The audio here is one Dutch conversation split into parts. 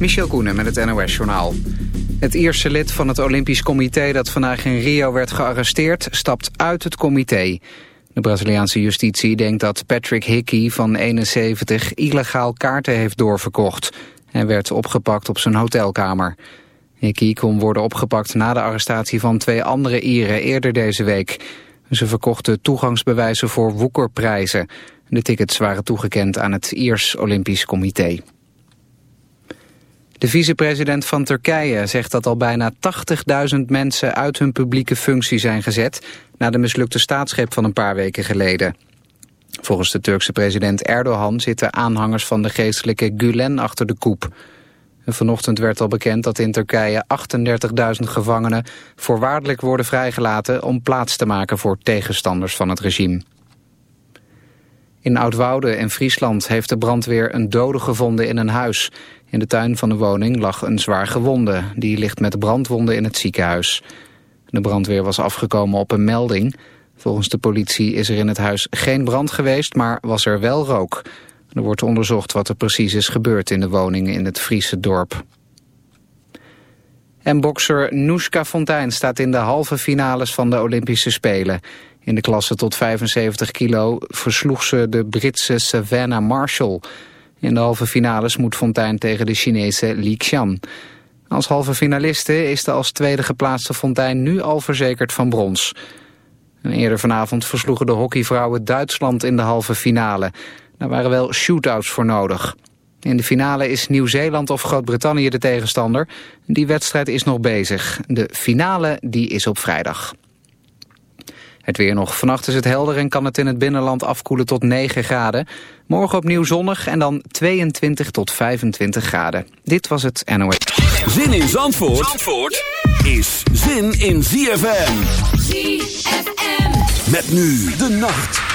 Michel Koenen met het NOS-journaal. Het eerste lid van het Olympisch Comité dat vandaag in Rio werd gearresteerd... stapt uit het comité. De Braziliaanse justitie denkt dat Patrick Hickey van 71 illegaal kaarten heeft doorverkocht. en werd opgepakt op zijn hotelkamer. Hickey kon worden opgepakt na de arrestatie van twee andere Ieren eerder deze week. Ze verkochten toegangsbewijzen voor woekerprijzen. De tickets waren toegekend aan het Iers Olympisch Comité. De vicepresident van Turkije zegt dat al bijna 80.000 mensen uit hun publieke functie zijn gezet na de mislukte staatsgreep van een paar weken geleden. Volgens de Turkse president Erdogan zitten aanhangers van de geestelijke Gulen achter de koep. vanochtend werd al bekend dat in Turkije 38.000 gevangenen voorwaardelijk worden vrijgelaten om plaats te maken voor tegenstanders van het regime. In Oudwoude in Friesland heeft de brandweer een dode gevonden in een huis. In de tuin van de woning lag een zwaar gewonde. Die ligt met brandwonden in het ziekenhuis. De brandweer was afgekomen op een melding. Volgens de politie is er in het huis geen brand geweest, maar was er wel rook. Er wordt onderzocht wat er precies is gebeurd in de woningen in het Friese dorp. En bokser Noeska Fontijn staat in de halve finales van de Olympische Spelen. In de klasse tot 75 kilo versloeg ze de Britse Savannah Marshall... In de halve finales moet Fontijn tegen de Chinese Li Xian. Als halve finaliste is de als tweede geplaatste Fontijn nu al verzekerd van brons. eerder vanavond versloegen de hockeyvrouwen Duitsland in de halve finale. Daar waren wel shootouts voor nodig. In de finale is Nieuw-Zeeland of Groot-Brittannië de tegenstander. Die wedstrijd is nog bezig. De finale die is op vrijdag. Het weer nog. Vannacht is het helder en kan het in het binnenland afkoelen tot 9 graden. Morgen opnieuw zonnig en dan 22 tot 25 graden. Dit was het NOS. Zin in Zandvoort, Zandvoort is zin in ZFM. ZFM. Met nu de nacht.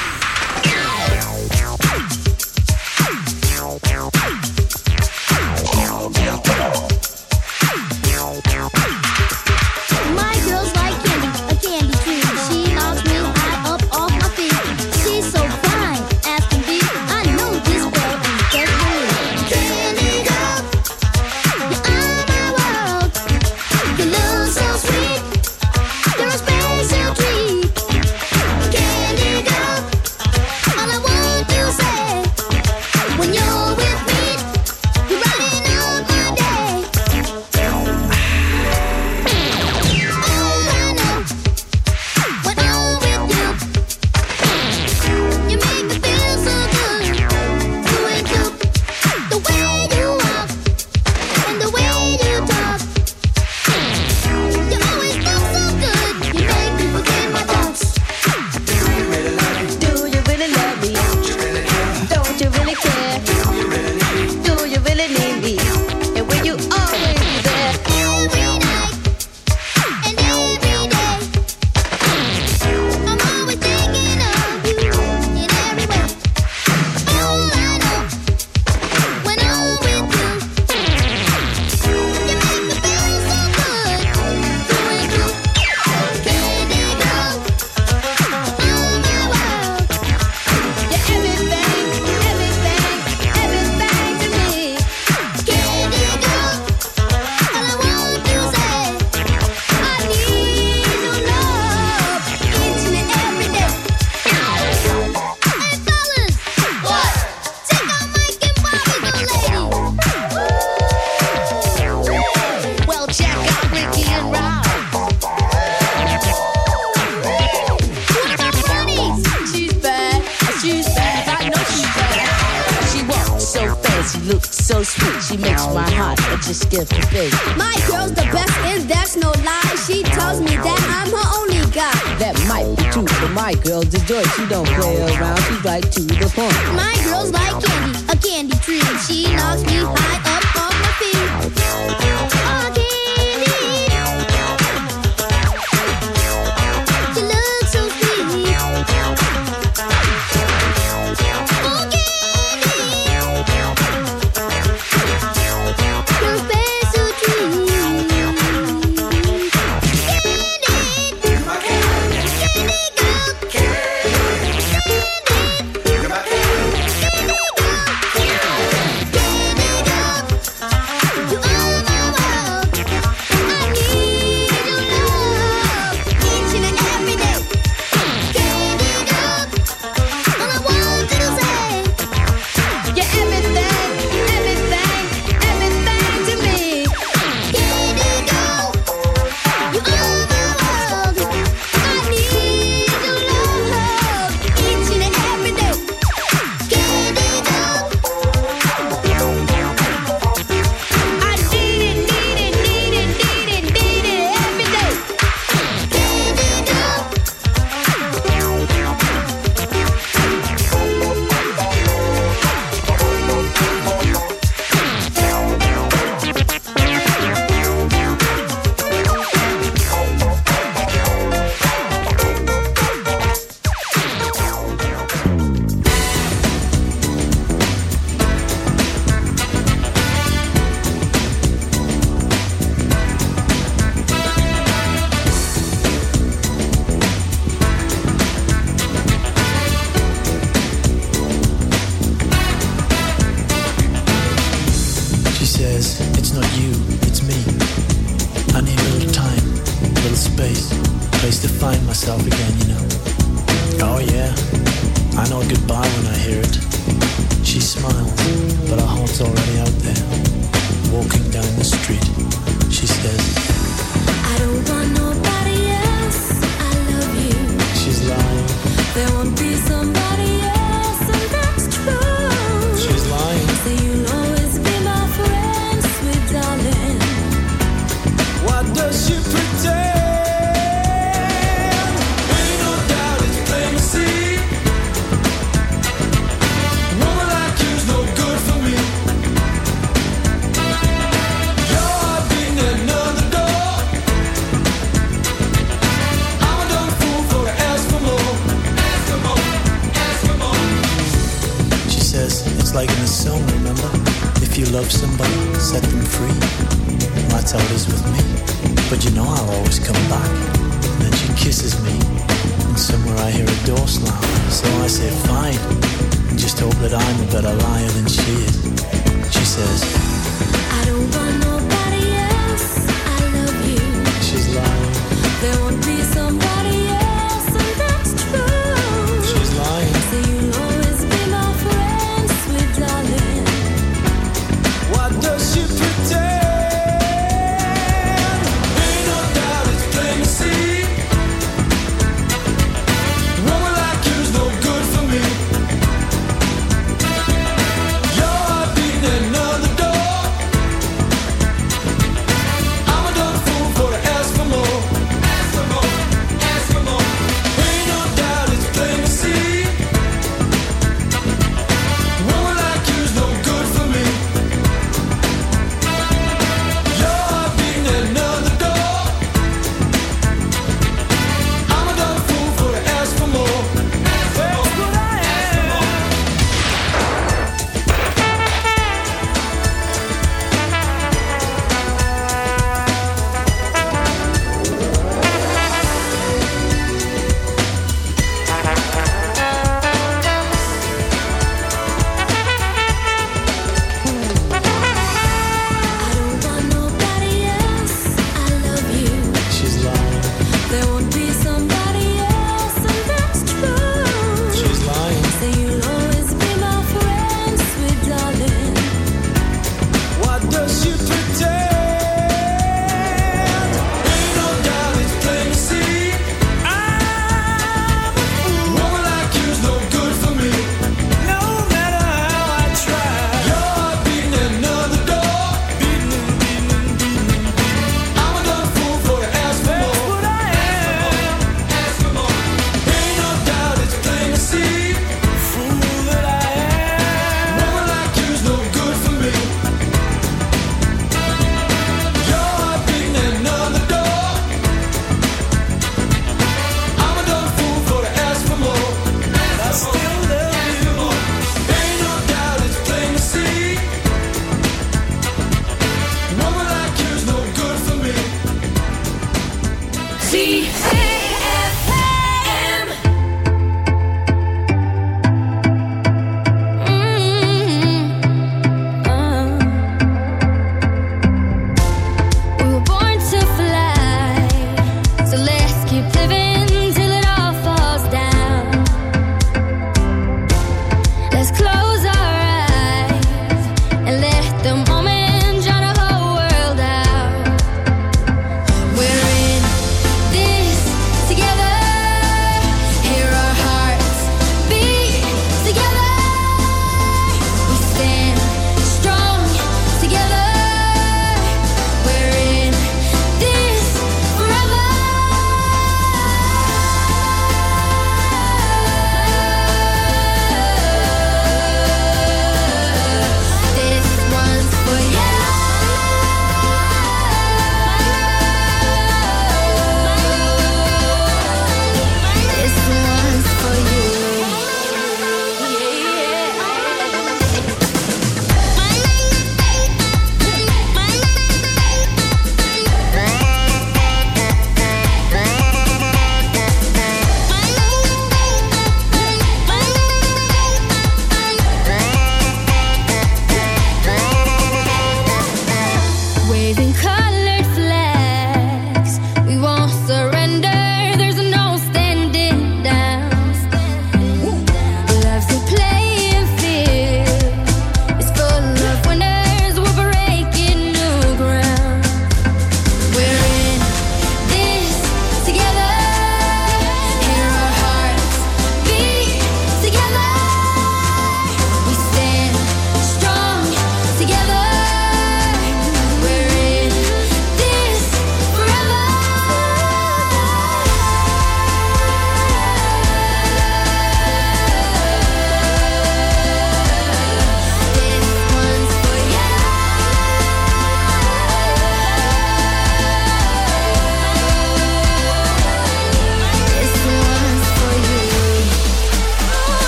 I don't want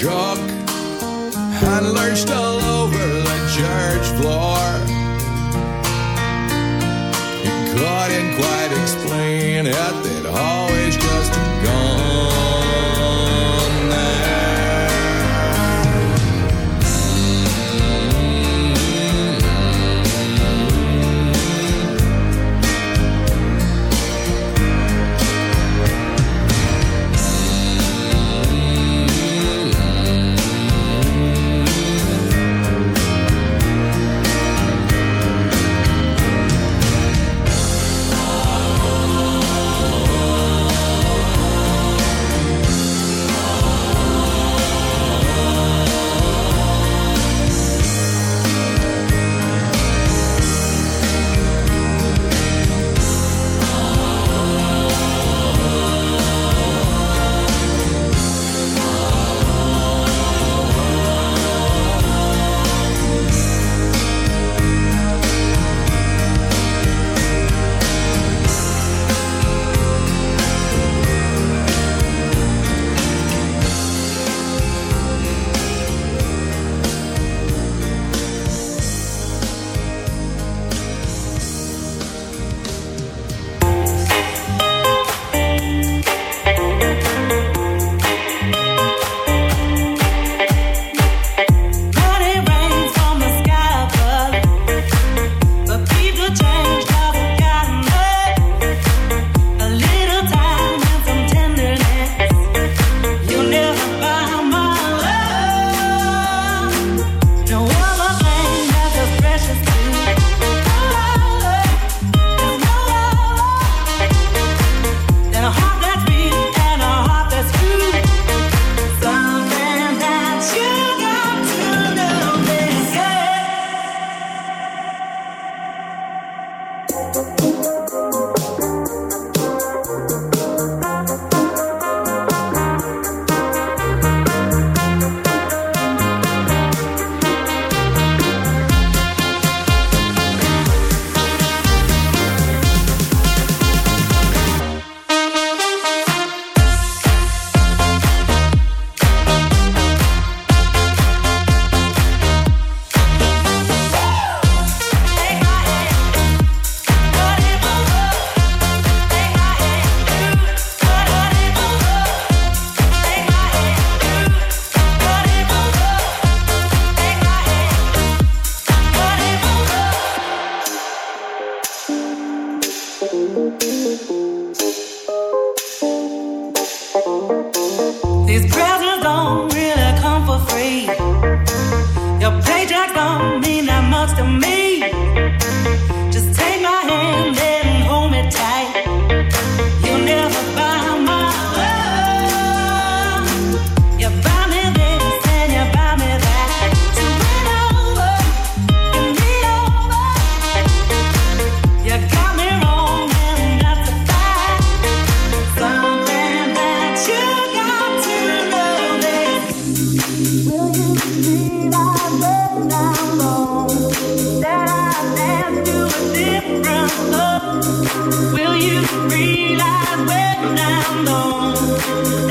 shook and lurched all over the church floor. He couldn't quite explain it at all. got to love.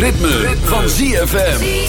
ritme, van ZFM.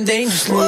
living dangerously.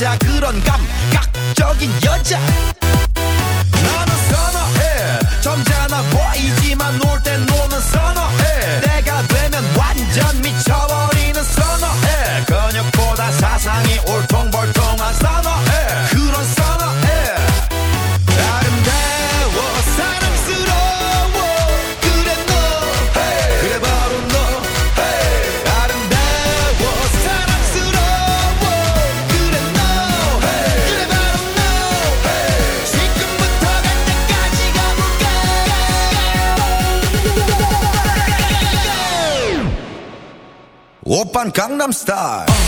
여자 그런 감각적인 여자 Gangnam Style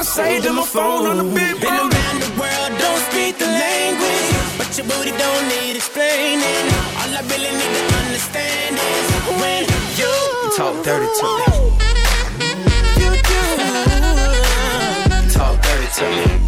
gotta say to my phone on the big Been around the world, don't speak the language. But your booty don't need explaining. All I really need to understand is when you talk dirty to me. You do. Talk dirty to me.